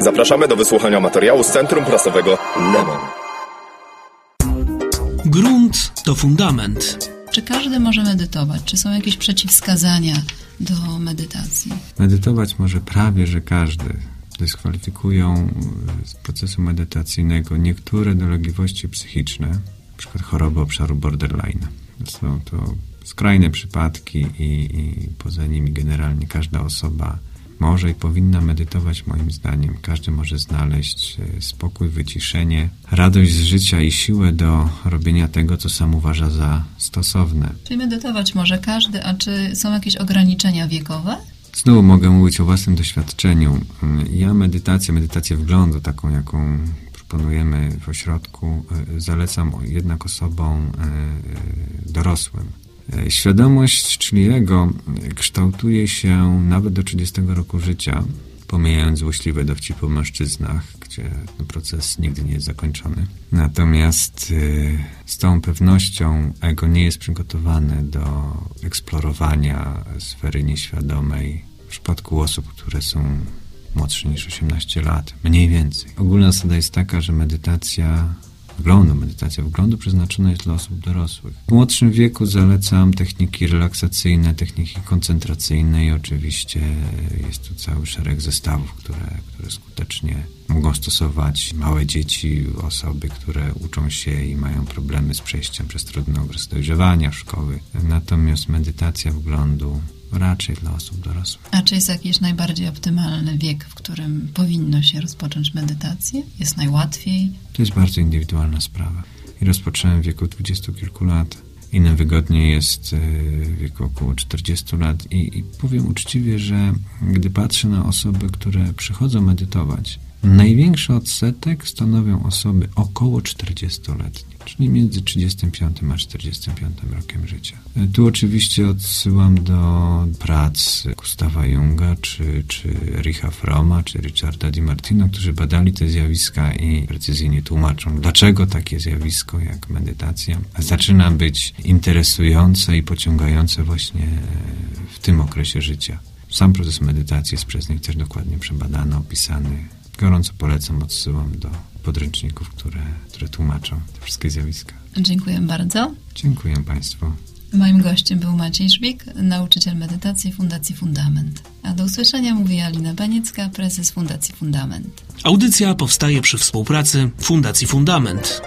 Zapraszamy do wysłuchania materiału z Centrum Prasowego Lemon. Grunt to fundament. Czy każdy może medytować? Czy są jakieś przeciwwskazania do medytacji? Medytować może prawie, że każdy. Dyskwalifikują z procesu medytacyjnego niektóre dolegliwości psychiczne, np. choroby obszaru borderline. Są to skrajne przypadki i, i poza nimi generalnie każda osoba może i powinna medytować moim zdaniem. Każdy może znaleźć e, spokój, wyciszenie, radość z życia i siłę do robienia tego, co sam uważa za stosowne. Czyli medytować może każdy, a czy są jakieś ograniczenia wiekowe? Znowu mogę mówić o własnym doświadczeniu. Ja medytację, medytację wglądu, taką jaką proponujemy w ośrodku, e, zalecam jednak osobom e, dorosłym. E, świadomość, czyli ego, kształtuje się nawet do 30 roku życia, pomijając złośliwe dowcipy o mężczyznach, gdzie proces nigdy nie jest zakończony. Natomiast z całą pewnością ego nie jest przygotowane do eksplorowania sfery nieświadomej w przypadku osób, które są młodsze niż 18 lat, mniej więcej. Ogólna zasada jest taka, że medytacja wglądu, medytacja wglądu przeznaczona jest dla osób dorosłych. W młodszym wieku zalecam techniki relaksacyjne, techniki koncentracyjne i oczywiście jest tu cały szereg zestawów, które, które skutecznie mogą stosować małe dzieci, osoby, które uczą się i mają problemy z przejściem przez trudny okres dojrzewania szkoły. Natomiast medytacja wglądu raczej dla osób dorosłych. A czy jest jakiś najbardziej optymalny wiek, w którym powinno się rozpocząć medytację? Jest najłatwiej? To jest bardzo indywidualna sprawa. I rozpocząłem w wieku dwudziestu kilku lat. Innym wygodniej jest e, w wieku około 40 lat. I, I powiem uczciwie, że gdy patrzę na osoby, które przychodzą medytować, Największy odsetek stanowią osoby około 40-letnie, czyli między 35 a 45 rokiem życia. Tu oczywiście odsyłam do prac Gustawa Junga, czy, czy Richa Froma, czy Richarda Di Martino, którzy badali te zjawiska i precyzyjnie tłumaczą, dlaczego takie zjawisko jak medytacja zaczyna być interesujące i pociągające właśnie w tym okresie życia. Sam proces medytacji jest przez nich też dokładnie przebadany, opisany gorąco polecam, odsyłam do podręczników, które, które tłumaczą te wszystkie zjawiska. Dziękuję bardzo. Dziękuję Państwu. Moim gościem był Maciej Żbik, nauczyciel medytacji Fundacji Fundament. A do usłyszenia mówi Alina Baniecka, prezes Fundacji Fundament. Audycja powstaje przy współpracy Fundacji Fundament.